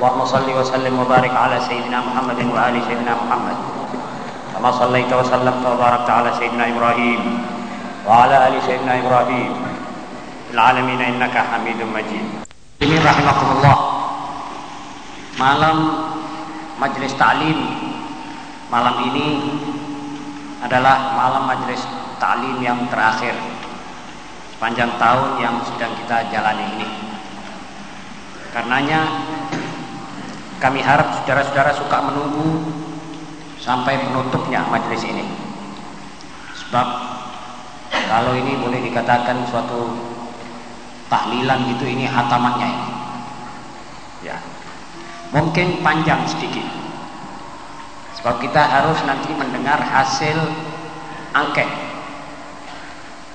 اللهم صل وسلم وبارك على سيدنا محمد وآل سيدنا محمد كما صليت وسلمت وباركت على سيدنا إبراهيم وعلى آل سيدنا إبراهيم في العالمين إنك حميد مجيد Ini rahimahumullah Malam Majelis Ta'lim Malam ini adalah malam Majelis Ta'lim yang terakhir Sepanjang tahun yang sedang kita jalani ini Karenanya kami harap saudara-saudara suka menunggu sampai penutupnya majelis ini. Sebab kalau ini boleh dikatakan suatu tahlilan gitu ini hatamannya ini. Ya. Mungkin panjang sedikit. Sebab kita harus nanti mendengar hasil angket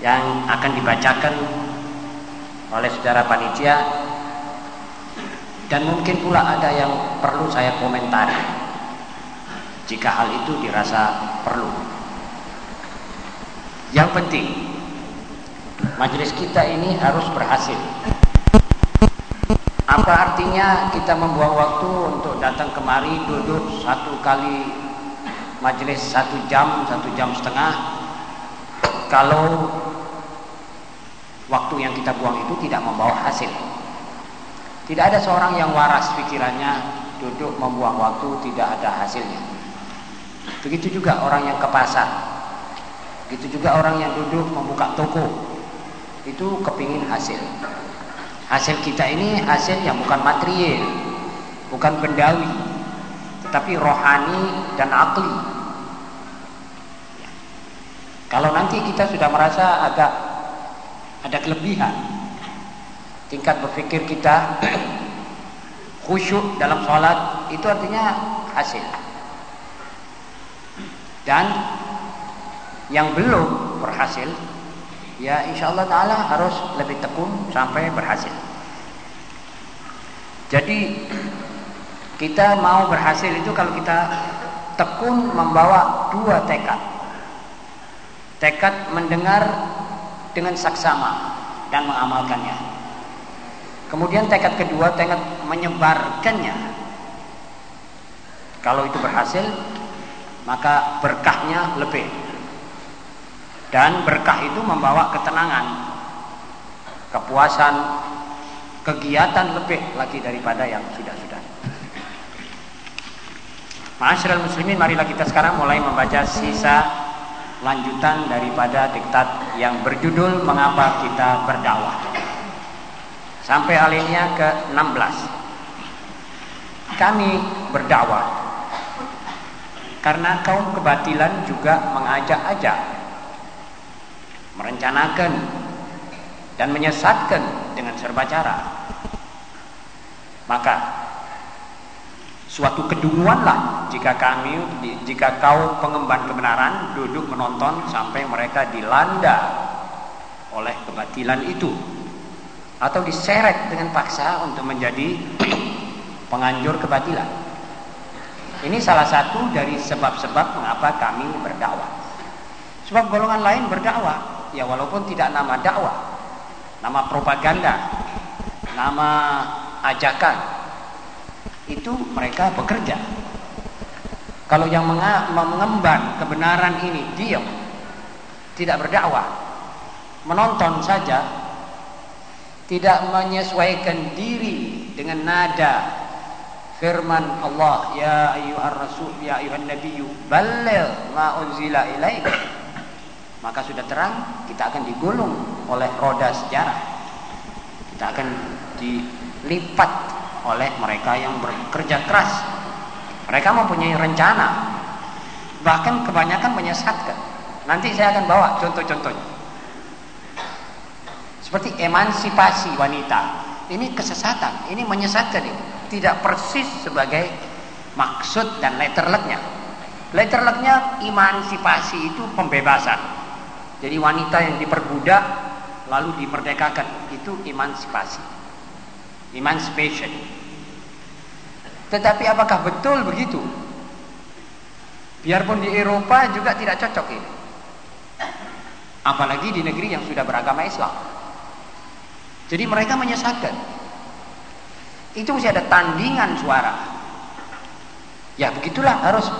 yang akan dibacakan oleh saudara panitia dan mungkin pula ada yang perlu saya komentari. Jika hal itu dirasa perlu. Yang penting majelis kita ini harus berhasil. Apa artinya kita membuang waktu untuk datang kemari duduk satu kali majelis satu jam satu jam setengah? Kalau waktu yang kita buang itu tidak membawa hasil tidak ada seorang yang waras pikirannya duduk membuang waktu tidak ada hasilnya. Begitu juga orang yang ke pasar. Begitu juga orang yang duduk membuka toko. Itu kepingin hasil. Hasil kita ini hasil yang bukan material, bukan bendawi, tetapi rohani dan akli. Kalau nanti kita sudah merasa agak ada kelebihan, tingkat berpikir kita khusyuk dalam sholat itu artinya hasil. Dan yang belum berhasil ya insya Allah Ta'ala harus lebih tekun sampai berhasil. Jadi kita mau berhasil itu kalau kita tekun membawa dua tekad. Tekad mendengar dengan saksama dan mengamalkannya Kemudian tekad kedua, tekad menyebarkannya. Kalau itu berhasil, maka berkahnya lebih. Dan berkah itu membawa ketenangan, kepuasan, kegiatan lebih lagi daripada yang sudah-sudah. Masyarakat muslimin, marilah kita sekarang mulai membaca sisa lanjutan daripada diktat yang berjudul Mengapa Kita Berdakwah. Sampai alinea ke-16. Kami berdakwah karena kaum kebatilan juga mengajak-ajak merencanakan dan menyesatkan dengan serba cara. Maka suatu kedunguanlah jika kami jika kaum pengemban kebenaran duduk menonton sampai mereka dilanda oleh kebatilan itu atau diseret dengan paksa untuk menjadi penganjur kebatilan. Ini salah satu dari sebab-sebab mengapa kami berdakwah. Sebab golongan lain berdakwah, ya walaupun tidak nama dakwah, nama propaganda, nama ajakan, itu mereka bekerja. Kalau yang mengemban kebenaran ini diam, tidak berdakwah, menonton saja, tidak menyesuaikan diri dengan nada firman Allah ya ayyuhar rasul ya ayyuhan nabiyyu balligh ma unzila ilaik. Maka sudah terang kita akan digulung oleh roda sejarah. Kita akan dilipat oleh mereka yang bekerja keras. Mereka mempunyai rencana. Bahkan kebanyakan menyesatkan. Nanti saya akan bawa contoh-contohnya seperti emansipasi wanita. Ini kesesatan, ini menyesatkan ini. Tidak persis sebagai maksud dan letterleknya. Letterleknya emansipasi itu pembebasan. Jadi wanita yang diperbudak lalu dimerdekakan itu emansipasi. Emancipation. Tetapi apakah betul begitu? Biarpun di Eropa juga tidak cocok ini. Apalagi di negeri yang sudah beragama Islam. Jadi mereka menyesatkan. Itu mesti ada tandingan suara. Ya begitulah harus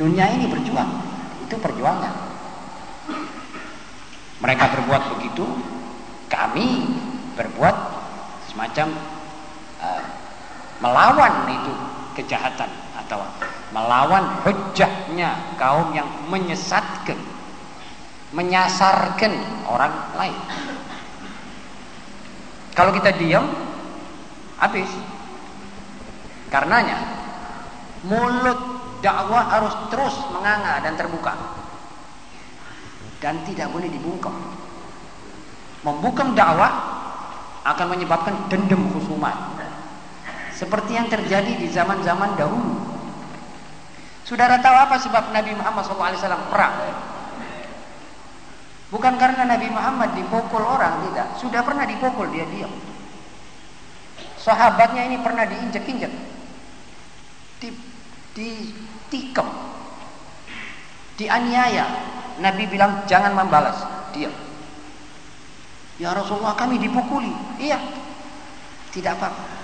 dunia ini berjuang. Itu perjuangan. Mereka berbuat begitu, kami berbuat semacam uh, melawan itu kejahatan atau melawan hujahnya kaum yang menyesatkan menyasarkan orang lain kalau kita diam habis karenanya mulut dakwah harus terus menganga dan terbuka dan tidak boleh dibungkam membungkam dakwah akan menyebabkan dendam khusumat seperti yang terjadi di zaman-zaman dahulu. Saudara tahu apa sebab Nabi Muhammad SAW perang? Bukan karena Nabi Muhammad dipukul orang, tidak. Sudah pernah dipukul, dia diam. Sahabatnya ini pernah diinjek-injek. Di, ditikam. Dianiaya. Nabi bilang, jangan membalas. Diam. Ya Rasulullah kami dipukuli. Iya. Tidak apa-apa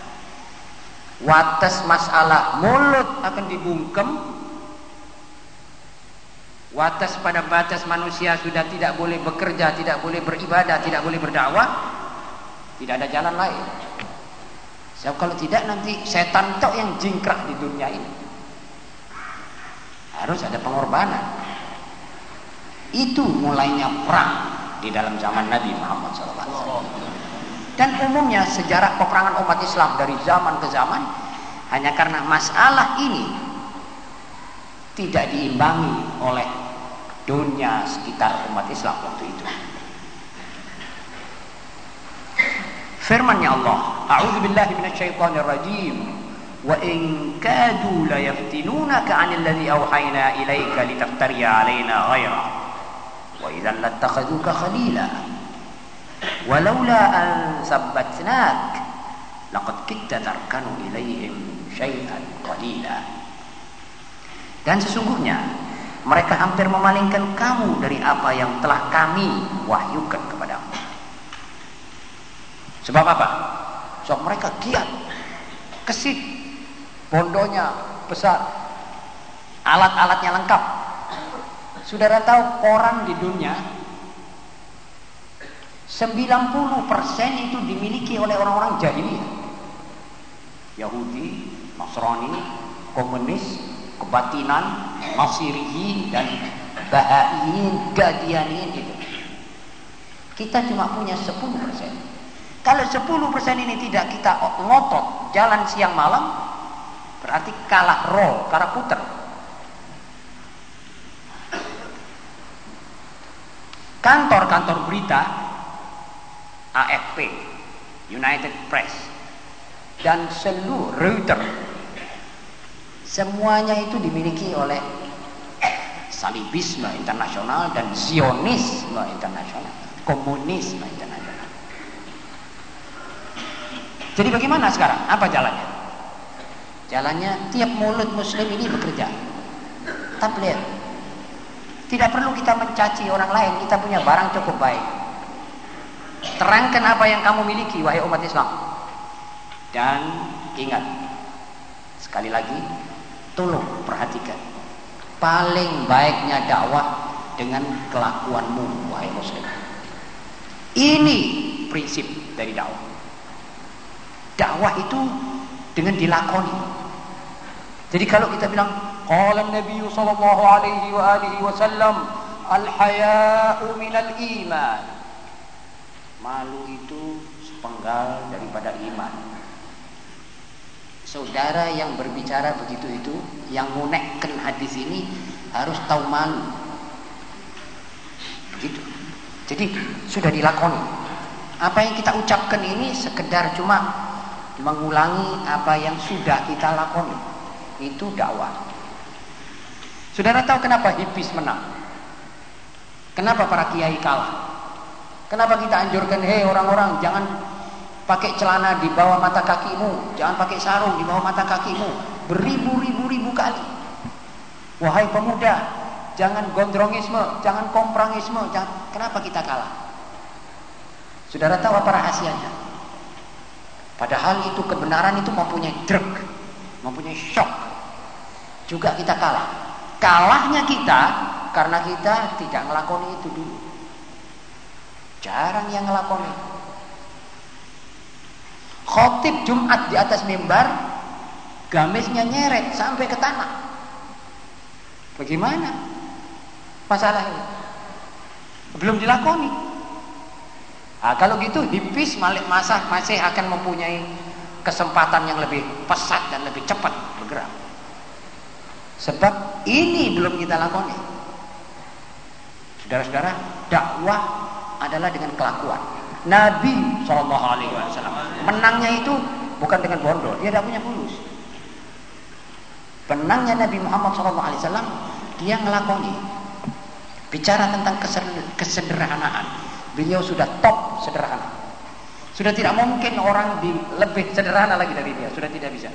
watas masalah mulut akan dibungkem watas pada batas manusia sudah tidak boleh bekerja tidak boleh beribadah tidak boleh berdakwah tidak ada jalan lain. Sebab kalau tidak nanti setan tok yang jingkrak di dunia ini. Harus ada pengorbanan. Itu mulainya perang di dalam zaman Nabi Muhammad SAW dan umumnya sejarah peperangan umat Islam dari zaman ke zaman hanya karena masalah ini tidak diimbangi oleh dunia sekitar umat Islam waktu itu. Firman-Nya Allah, A'udzu billahi minasyaitonir rajim. Wa in kadu la yaftinunaka 'anil ladzi awhayna ilaika litaftariya 'alaina ghaira. Wa idzan lattakhaduka khalila. walaula an sabbatnak laqad kitta tarkanu ilaihim syai'an qalila dan sesungguhnya mereka hampir memalingkan kamu dari apa yang telah kami wahyukan kepadamu sebab apa? sebab mereka giat kesit bondonya besar alat-alatnya lengkap saudara tahu koran di dunia 90% itu dimiliki oleh orang-orang jahiliyah. Yahudi, Nasrani, komunis, kebatinan, Nasiriyin dan Bahaiyin, Gadianin itu. Kita cuma punya 10%. Kalau 10% ini tidak kita ngotot jalan siang malam, berarti kalah roll, kalah puter. Kantor-kantor berita AFP, United Press, dan seluruh Reuters. Semuanya itu dimiliki oleh salibisme internasional dan zionisme internasional, komunisme internasional. Jadi bagaimana sekarang? Apa jalannya? Jalannya tiap mulut muslim ini bekerja. Tabligh. Tidak perlu kita mencaci orang lain, kita punya barang cukup baik. Terangkan apa yang kamu miliki wahai umat Islam. Dan ingat sekali lagi tolong perhatikan paling baiknya dakwah dengan kelakuanmu wahai muslim. Ini prinsip dari dakwah. Dakwah itu dengan dilakoni. Jadi kalau kita bilang qala Nabi sallallahu alaihi wa alihi wasallam al-haya'u minal iman Malu itu sepenggal daripada iman. Saudara yang berbicara begitu itu, yang munekkan hadis ini harus tahu malu. Begitu. Jadi sudah dilakoni. Apa yang kita ucapkan ini sekedar cuma mengulangi apa yang sudah kita lakoni. Itu dakwah. Saudara tahu kenapa hipis menang? Kenapa para kiai kalah? Kenapa kita anjurkan, hei orang-orang jangan pakai celana di bawah mata kakimu, jangan pakai sarung di bawah mata kakimu, beribu-ribu-ribu kali. Wahai pemuda, jangan gondrongisme, jangan komprangisme, jangan. Kenapa kita kalah? Saudara tahu apa rahasianya? Padahal itu kebenaran itu mempunyai drug, mempunyai shock. Juga kita kalah. Kalahnya kita karena kita tidak ngelakoni itu dulu. Jarang yang ngelakoni. Khotib Jumat di atas mimbar, gamisnya nyeret sampai ke tanah. Bagaimana masalah ini? Belum dilakoni. Nah, kalau gitu hipis malik masa masih akan mempunyai kesempatan yang lebih pesat dan lebih cepat bergerak. Sebab ini belum kita lakoni. Saudara-saudara, dakwah adalah dengan kelakuan. Nabi Shallallahu Alaihi Wasallam menangnya itu bukan dengan bondol, dia tidak punya fulus. Penangnya Nabi Muhammad Shallallahu Alaihi Wasallam dia ngelakoni. Bicara tentang kesederhanaan, beliau sudah top sederhana. Sudah tidak mungkin orang di lebih sederhana lagi dari dia, sudah tidak bisa.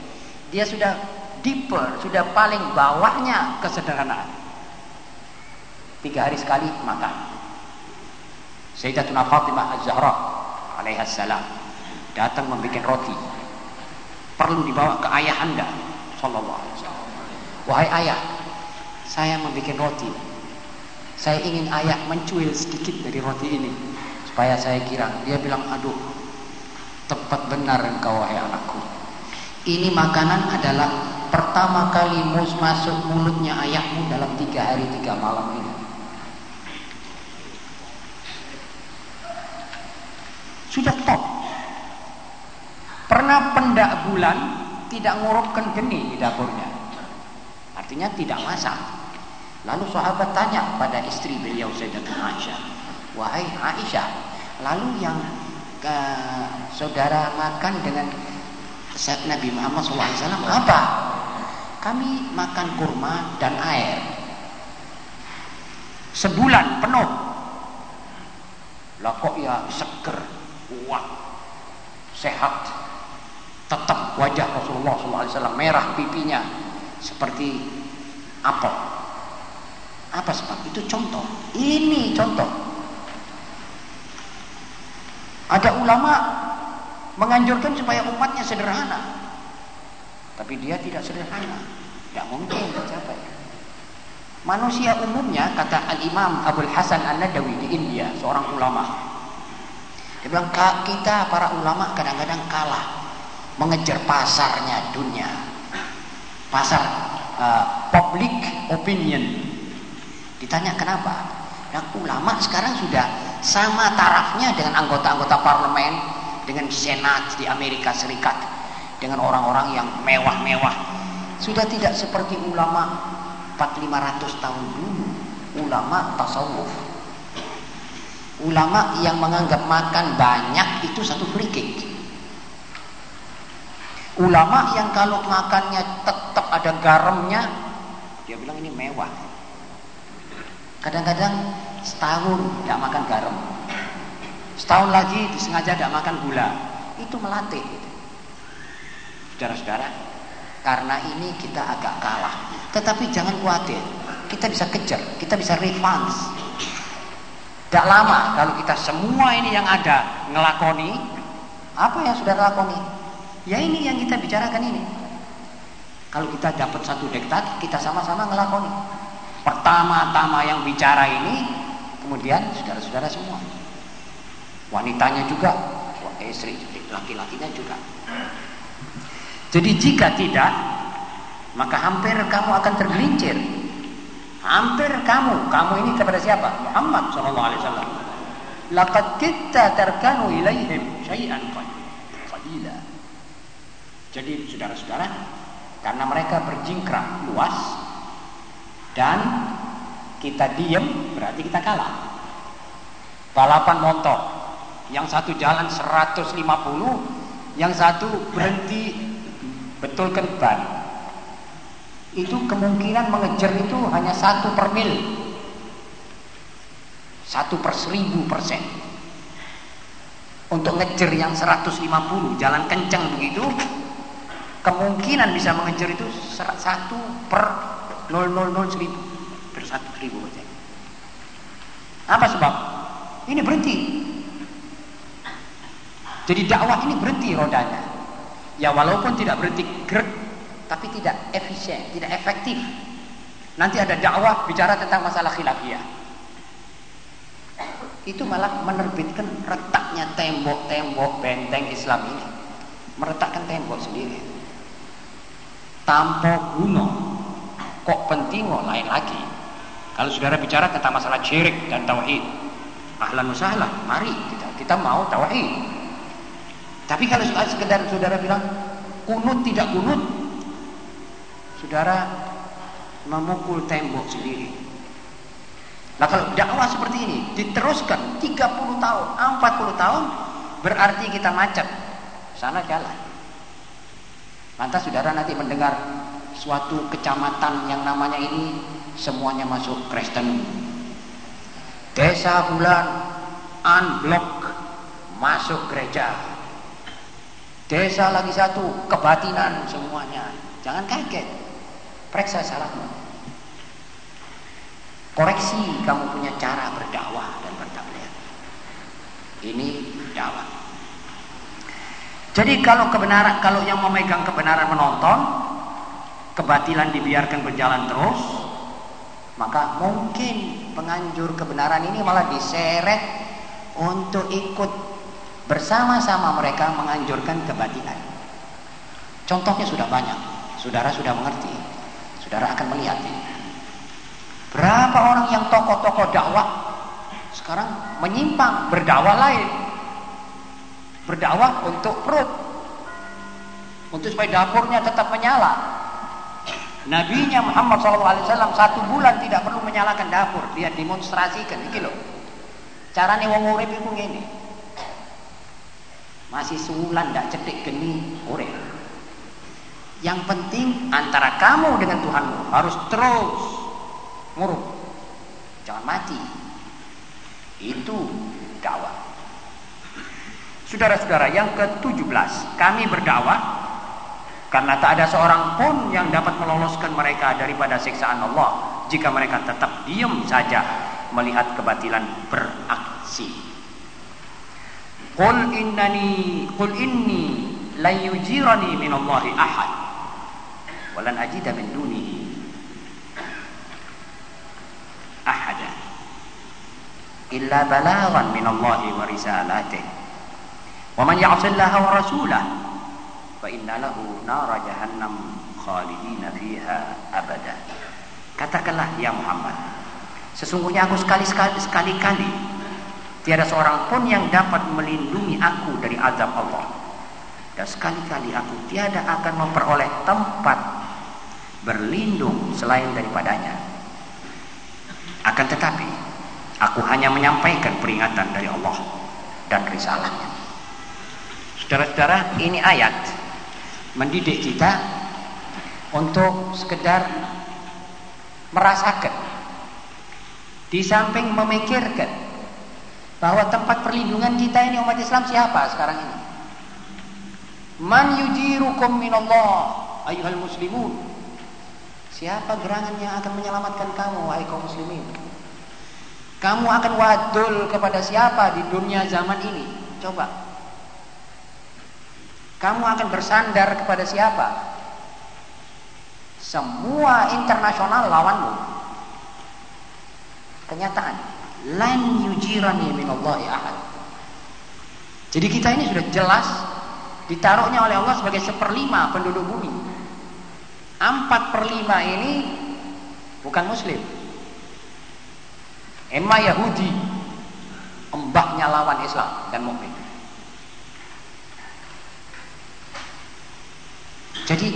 Dia sudah deeper, sudah paling bawahnya kesederhanaan. Tiga hari sekali makan. Sayyidatuna Fatimah Az-Zahra alaihassalam datang membuat roti. Perlu dibawa ke ayah anda sallallahu alaihi wasallam. Wahai ayah, saya membuat roti. Saya ingin ayah mencuil sedikit dari roti ini supaya saya kira. Dia bilang, aduh, tepat benar engkau wahai anakku. Ini makanan adalah pertama kali mus masuk mulutnya ayahmu dalam tiga hari tiga malam ini. Sudah top. Pendak bulan tidak ngurupkan geni di dapurnya. Artinya tidak masak. Lalu sahabat tanya pada istri beliau Sayyidatuna Aisyah. Wahai Aisyah, lalu yang uh, saudara makan dengan Nabi Muhammad SAW apa? Kami makan kurma dan air sebulan penuh. Lah kok ya seger, kuat, sehat, tetap wajah Rasulullah SAW merah pipinya seperti apel. Apa sebab? Itu contoh. Ini contoh. Ada ulama menganjurkan supaya umatnya sederhana. Tapi dia tidak sederhana. Tidak mungkin tercapai. Manusia umumnya kata Al-Imam Abdul Hasan An-Nadawi di India, seorang ulama. Dia bilang kita para ulama kadang-kadang kalah mengejar pasarnya dunia. Pasar uh, public opinion. Ditanya kenapa? Nah, ulama sekarang sudah sama tarafnya dengan anggota-anggota parlemen, dengan senat di Amerika Serikat dengan orang-orang yang mewah-mewah sudah tidak seperti ulama 4500 tahun dulu ulama tasawuf ulama yang menganggap makan banyak itu satu free ulama yang kalau makannya tetap ada garamnya dia bilang ini mewah. Kadang-kadang setahun tidak makan garam. Setahun lagi disengaja tidak makan gula. Itu melatih. Saudara-saudara karena ini kita agak kalah. Tetapi jangan khawatir kita bisa kejar kita bisa revanche tidak lama kalau kita semua ini yang ada ngelakoni apa yang sudah lakoni ya ini yang kita bicarakan ini. Kalau kita dapat satu dektat kita sama-sama ngelakoni. Pertama-tama yang bicara ini kemudian saudara-saudara semua. Wanitanya juga istri laki-lakinya juga. Jadi jika tidak maka hampir kamu akan tergelincir. Hampir kamu kamu ini kepada siapa? Muhammad sallallahu alaihi wasallam. Laqad kitta tarkanu ilaihim syai'an qalila jadi saudara-saudara karena mereka berjingkrak luas dan kita diam berarti kita kalah. Balapan motor yang satu jalan 150 yang satu berhenti betulkan ban. Itu kemungkinan mengejar itu hanya satu per mil. Satu per seribu persen. Untuk ngejar yang 150 jalan kencang begitu kemungkinan bisa mengejar itu satu per 000 seribu. Per satu seribu apa sebab? Ini berhenti. Jadi dakwah ini berhenti rodanya. Ya walaupun tidak berhenti gerak tapi tidak efisien tidak efektif. Nanti ada dakwah bicara tentang masalah khilafiyah. Itu malah menerbitkan retaknya tembok-tembok benteng Islam ini. Meretakkan tembok sendiri tanpa guna. Kok penting kok lain lagi? Kalau saudara bicara tentang masalah syirik dan tauhid ahlan usahlah mari kita kita mau tauhid. Tapi kalau sekedar saudara bilang kunut tidak kunut saudara memukul tembok sendiri. Nah kalau dakwah seperti ini diteruskan 30 tahun 40 tahun berarti kita macet. Sana jalan Lantas saudara nanti mendengar suatu kecamatan yang namanya ini semuanya masuk Kristen. Desa bulan unblock masuk gereja. Desa lagi satu kebatinan semuanya. Jangan kaget. Periksa salahmu. Koreksi kamu punya cara berdakwah dan bertabligh. Ini dakwah. Jadi kalau kebenaran, kalau yang memegang kebenaran menonton, kebatilan dibiarkan berjalan terus, maka mungkin penganjur kebenaran ini malah diseret untuk ikut bersama-sama mereka menganjurkan kebatilan. Contohnya sudah banyak, saudara sudah mengerti, saudara akan melihat ini. Berapa orang yang tokoh-tokoh dakwah sekarang menyimpang berdakwah lain, berdakwah untuk perut. Untuk supaya dapurnya tetap menyala. Nabinya Muhammad SAW satu bulan tidak perlu menyalakan dapur. Dia demonstrasikan. Ini loh caranya wong urip itu ini masih sebulan tidak cedik geni urip. Yang penting antara kamu dengan Tuhanmu harus terus nguruk jangan mati. Itu dakwah Saudara-saudara yang ke-17 Kami berdakwah Karena tak ada seorang pun yang dapat meloloskan mereka daripada siksaan Allah Jika mereka tetap diam saja Melihat kebatilan beraksi. Qul innani Qul inni La yujirani minallahi ahad Walan ajida min dunihi Ahada Illa balagan minallahi wa risalatih ومن يعص الله ورسوله فإن له نار جهنم خالدين فيها أبدا katakanlah ya Muhammad sesungguhnya aku sekali-sekali sekali-kali tiada seorang pun yang dapat melindungi aku dari azab Allah dan sekali-kali aku tiada akan memperoleh tempat berlindung selain daripadanya akan tetapi aku hanya menyampaikan peringatan dari Allah dan risalahnya Saudara-saudara, ini ayat mendidik kita untuk sekedar merasakan di samping memikirkan bahwa tempat perlindungan kita ini umat Islam siapa sekarang ini? Man yujirukum minallah ayuhal muslimun. Siapa gerangan yang akan menyelamatkan kamu wahai kaum muslimin? Kamu akan wadul kepada siapa di dunia zaman ini? Coba kamu akan bersandar kepada siapa? Semua internasional lawanmu. Kenyataan. Lan yujirani minallahi ahad. Jadi kita ini sudah jelas ditaruhnya oleh Allah sebagai seperlima penduduk bumi. Empat per lima ini bukan muslim. Emma Yahudi, embahnya lawan Islam dan mukmin. Jadi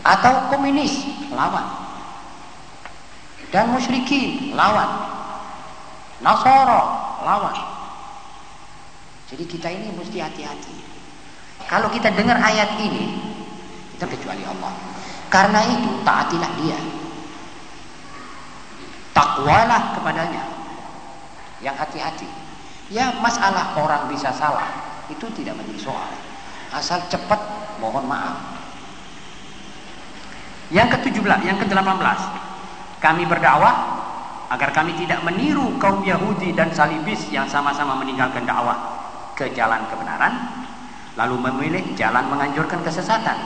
atau komunis lawan dan musyrikin lawan Nasoro lawan jadi kita ini mesti hati-hati kalau kita dengar ayat ini kita kecuali Allah Karena itu taatilah dia. Takwalah kepadanya. Yang hati-hati. Ya masalah orang bisa salah itu tidak menjadi soal. Asal cepat mohon maaf. Yang ke-17, yang ke-18. Kami berdakwah agar kami tidak meniru kaum Yahudi dan Salibis yang sama-sama meninggalkan dakwah ke jalan kebenaran lalu memilih jalan menganjurkan kesesatan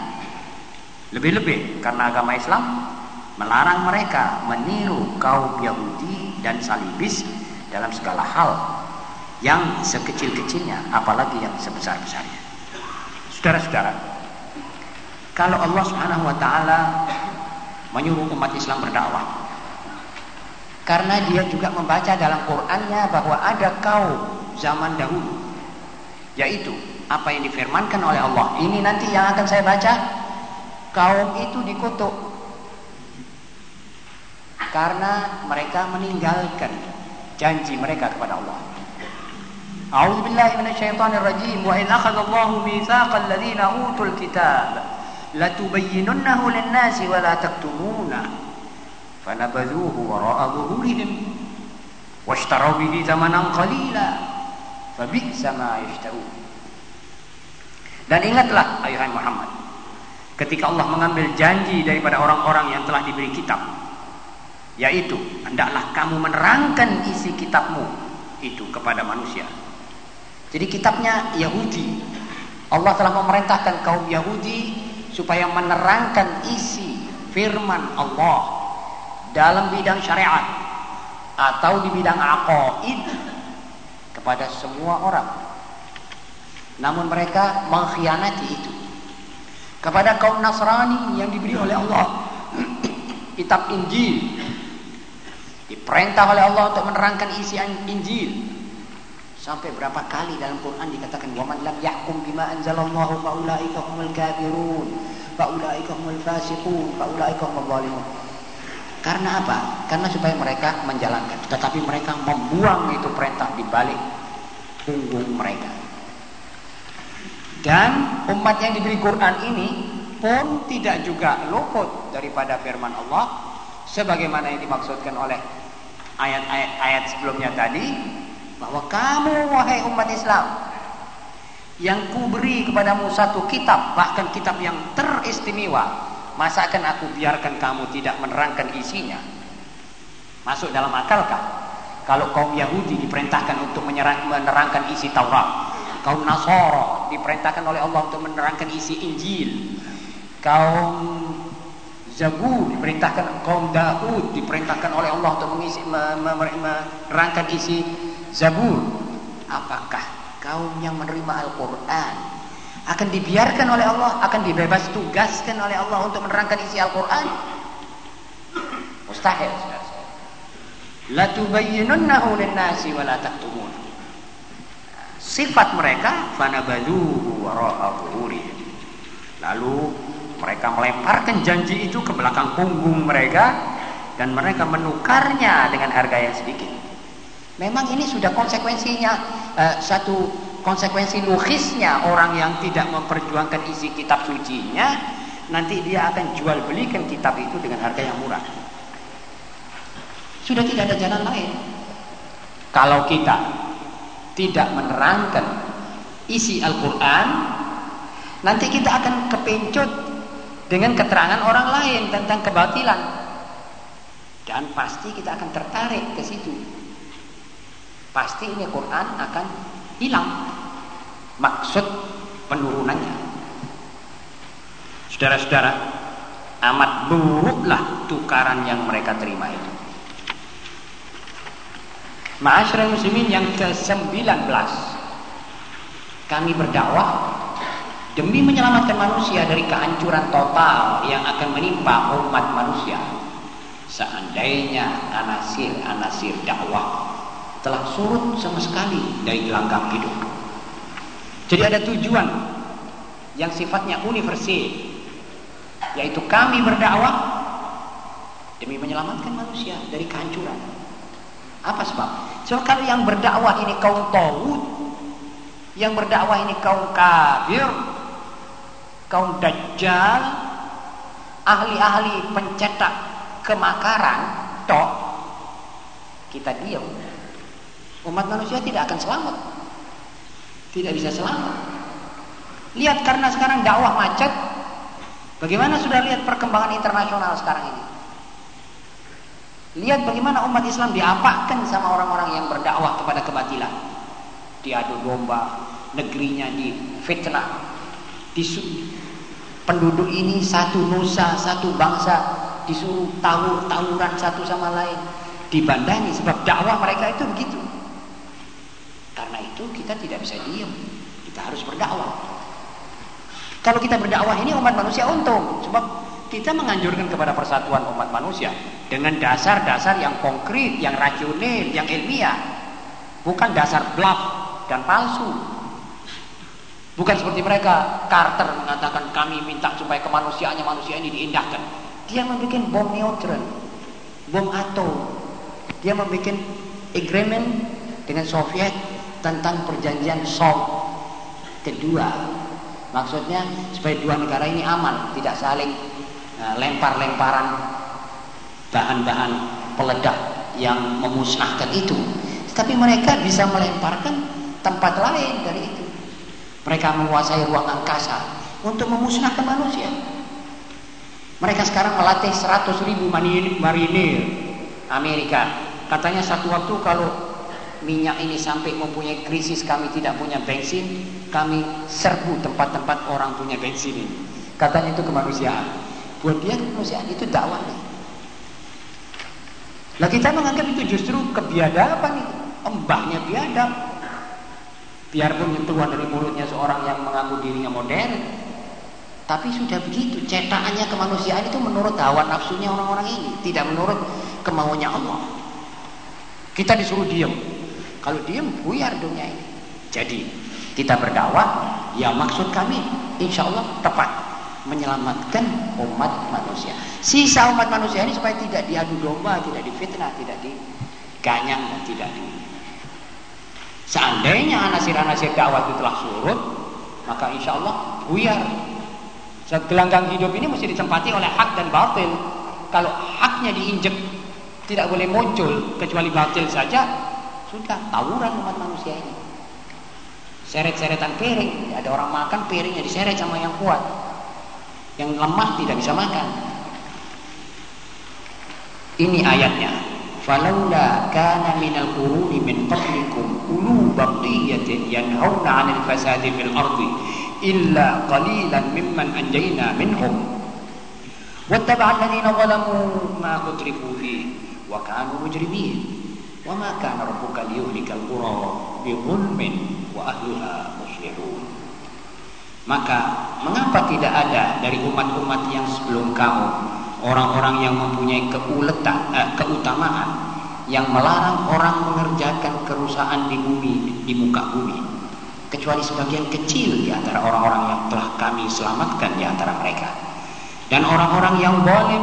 lebih-lebih karena agama Islam melarang mereka meniru kaum Yahudi dan Salibis dalam segala hal yang sekecil-kecilnya apalagi yang sebesar-besarnya. Saudara-saudara, kalau Allah Subhanahu wa taala menyuruh umat Islam berdakwah karena dia juga membaca dalam Qur'annya bahwa ada kaum zaman dahulu yaitu apa yang difirmankan oleh Allah. Ini nanti yang akan saya baca kaum itu dikutuk karena mereka meninggalkan janji mereka kepada Allah. A'udzu billahi minasyaitonir rajim wa in akhadha Allahu mitsaqal ladzina utul kitab lin-nasi wa la taktumuna fanabadhuhu wara'a dhuhurihim washtaraw bihi thamanan qalila fabi'sa ma yashtarun. Dan ingatlah ayuhan Muhammad ketika Allah mengambil janji daripada orang-orang yang telah diberi kitab yaitu hendaklah kamu menerangkan isi kitabmu itu kepada manusia jadi kitabnya Yahudi Allah telah memerintahkan kaum Yahudi supaya menerangkan isi firman Allah dalam bidang syariat atau di bidang aqaid kepada semua orang. Namun mereka mengkhianati itu. Kepada kaum Nasrani yang diberi oleh Allah. Kitab Injil. Diperintah oleh Allah untuk menerangkan isi Injil sampai berapa kali dalam Quran dikatakan waman lam yahkum bima anzalallahu faulaika humul kafirun faulaika humul fasiqun faulaika humul zalimun. Karena apa? Karena supaya mereka menjalankan. Tetapi mereka membuang itu perintah di balik punggung mereka. Dan umat yang diberi Quran ini pun tidak juga luput daripada firman Allah sebagaimana yang dimaksudkan oleh ayat-ayat ayat sebelumnya tadi bahwa kamu wahai umat Islam yang kuberi kepadamu satu kitab bahkan kitab yang teristimewa masa akan aku biarkan kamu tidak menerangkan isinya? Masuk dalam akalkah kalau kaum Yahudi diperintahkan untuk menerangkan isi Taurat kaum Nasara diperintahkan oleh Allah untuk menerangkan isi Injil kaum Zabur diperintahkan kaum Daud diperintahkan oleh Allah untuk menerangkan isi Zabur. Apakah kaum yang menerima Al-Quran akan dibiarkan oleh Allah akan dibebas tugaskan oleh Allah untuk menerangkan isi Al-Quran? Mustahil. La tubayyinunnahu lin-nasi wa la taktumun. Sifat mereka fanabadhuhu wara'a lalu mereka melemparkan janji itu ke belakang punggung mereka dan mereka menukarnya dengan harga yang sedikit memang ini sudah konsekuensinya. Uh, satu konsekuensi logisnya orang yang tidak memperjuangkan isi kitab sucinya nanti dia akan jual belikan kitab itu dengan harga yang murah. Sudah tidak ada jalan lain. Kalau kita tidak menerangkan isi Al-Quran nanti kita akan kepencut dengan keterangan orang lain tentang kebatilan. Dan pasti kita akan tertarik ke situ pasti ini Quran akan hilang. Maksud penurunannya. Saudara-saudara amat buruklah tukaran yang mereka terima itu. Ma'asyiral muslimin yang ke-19 kami berdakwah demi menyelamatkan manusia dari kehancuran total yang akan menimpa umat manusia. Seandainya anasir-anasir dakwah telah surut sama sekali dari gelanggang hidup. Jadi ada tujuan yang sifatnya universal yaitu kami berdakwah demi menyelamatkan manusia dari kehancuran apa sebab? Sebab kalau yang berdakwah ini kaum tauhid, yang berdakwah ini kaum kafir, kaum dajjal, ahli-ahli pencetak kemakaran tok kita diam umat manusia tidak akan selamat. Tidak bisa selamat. Lihat karena sekarang dakwah macet bagaimana sudah lihat perkembangan internasional sekarang ini? Lihat bagaimana umat Islam diapakan sama orang-orang yang berdakwah kepada kebatilan. Diadu domba negerinya di fitnah penduduk ini satu nusa, satu bangsa disuruh tawur tawuran satu sama lain. Dibandani sebab dakwah mereka itu begitu karena itu kita tidak bisa diam kita harus berdakwah. Kalau kita berdakwah ini umat manusia untung. Sebab kita menganjurkan kepada persatuan umat manusia dengan dasar-dasar yang konkret, yang rasional, yang ilmiah. Bukan dasar bluff dan palsu. Bukan seperti mereka, Carter mengatakan kami minta supaya kemanusiaannya manusia ini diindahkan. Dia membuat bom neutron, bom atom. Dia membuat agreement dengan Soviet tentang perjanjian Salt kedua. Maksudnya supaya dua negara ini aman, tidak saling uh, lempar-lemparan bahan-bahan peledak yang memusnahkan itu. Tapi mereka bisa melemparkan tempat lain dari itu. Mereka menguasai ruang angkasa untuk memusnahkan manusia. Mereka sekarang melatih 100 ribu marinir Amerika. Katanya satu waktu kalau minyak ini sampai mempunyai krisis kami tidak punya bensin, kami serbu tempat-tempat orang punya bensin ini. Katanya itu kemanusiaan. Buat dia kemanusiaan itu dakwah. Nah kita menganggap itu justru kebiadaban itu. Embahnya biadab. Biarpun yang keluar dari mulutnya seorang yang mengaku dirinya modern, tapi sudah begitu. Cetakannya kemanusiaan itu menurut hawa nafsunya orang-orang ini, tidak menurut kemauannya Allah. Kita disuruh diam. Kalau diam buyar dunia ini. Jadi kita berdakwah, ya maksud kami insya Allah tepat menyelamatkan umat manusia. Sisa umat manusia ini supaya tidak diadu domba, tidak difitnah, tidak diganyang dan tidak di Seandainya anasir-anasir dakwah itu telah surut, maka insya Allah buyar. Gelanggang hidup ini mesti ditempati oleh hak dan batil. Kalau haknya diinjek, tidak boleh muncul kecuali batil saja, sudah tawuran umat manusia ini. Seret-seretan piring, ada orang makan piringnya diseret sama yang kuat. Yang lemah tidak bisa makan. Ini ayatnya. Falaula kana minal quruni min qablikum ulu baqiyatin yanhauna 'anil fasadi fil ardi illa qalilan mimman anjayna minhum. Wattaba'a alladhina zalamu ma utrifu fihi wa kanu mujrimin. Kana rabbuka liyuhlikal qura wa. Maka mengapa tidak ada dari umat-umat yang sebelum kamu orang-orang yang mempunyai keuletan, eh, keutamaan yang melarang orang mengerjakan kerusakan di bumi, di muka bumi, kecuali sebagian kecil di antara orang-orang yang telah kami selamatkan di antara mereka. Dan orang-orang yang boleh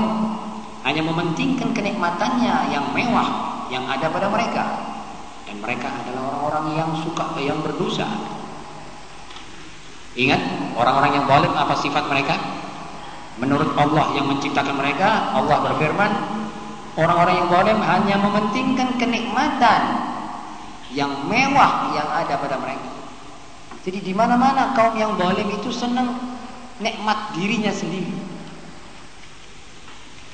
hanya mementingkan kenikmatannya yang mewah yang ada pada mereka. Dan mereka adalah orang-orang yang suka yang berdosa. Ingat, orang-orang yang boleh apa sifat mereka? Menurut Allah yang menciptakan mereka, Allah berfirman, orang-orang yang boleh hanya mementingkan kenikmatan yang mewah yang ada pada mereka. Jadi di mana-mana kaum yang boleh itu senang nikmat dirinya sendiri.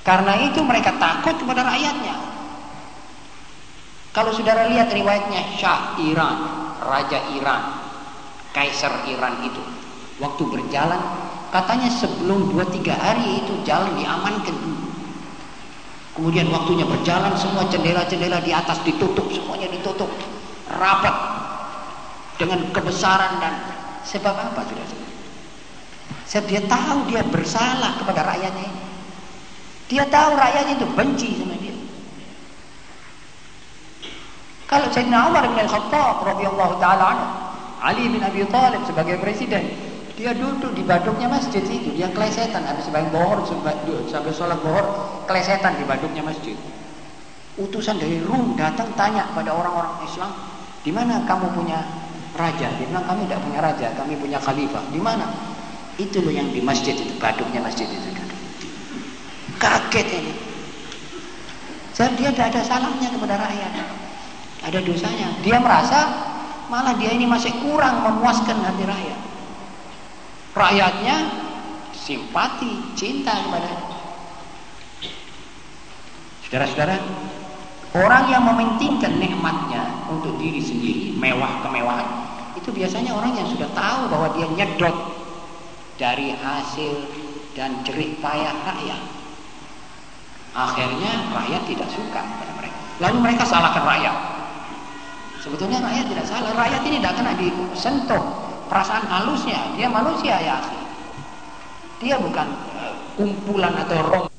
Karena itu mereka takut kepada rakyatnya. Kalau saudara lihat riwayatnya Syah Iran, Raja Iran, Kaisar Iran itu, waktu berjalan Katanya sebelum 2-3 hari itu jalan diamankan. Kemudian waktunya berjalan semua jendela-jendela di atas ditutup, semuanya ditutup. Rapat dengan kebesaran dan sebab apa sudah Sebab dia tahu dia bersalah kepada rakyatnya Dia tahu rakyatnya itu benci sama dia. Kalau Sayyidina Umar bin Al-Khattab radhiyallahu taala Ali bin Abi Thalib sebagai presiden, dia duduk di baduknya masjid itu, dia kelesetan habis sembahyang bohor sampai sholat bohor kelesetan di baduknya masjid. Utusan dari Rum datang tanya pada orang-orang Islam, di mana kamu punya raja? Dia bilang kami tidak punya raja, kami punya khalifah. Di mana? Itu loh yang di masjid itu, baduknya masjid itu. kaget ini. Sebab dia tidak ada salahnya kepada rakyat. Ada dosanya. Dia merasa malah dia ini masih kurang memuaskan hati rakyat. Rakyatnya simpati, cinta kepada Saudara-saudara, orang yang mementingkan nikmatnya untuk diri sendiri, mewah kemewahan, itu biasanya orang yang sudah tahu bahwa dia nyedot dari hasil dan jerih payah rakyat. Akhirnya rakyat tidak suka pada mereka. Lalu mereka salahkan rakyat. Sebetulnya rakyat tidak salah. Rakyat ini tidak kena disentuh perasaan halusnya. Dia manusia ya. Dia bukan kumpulan atau rombongan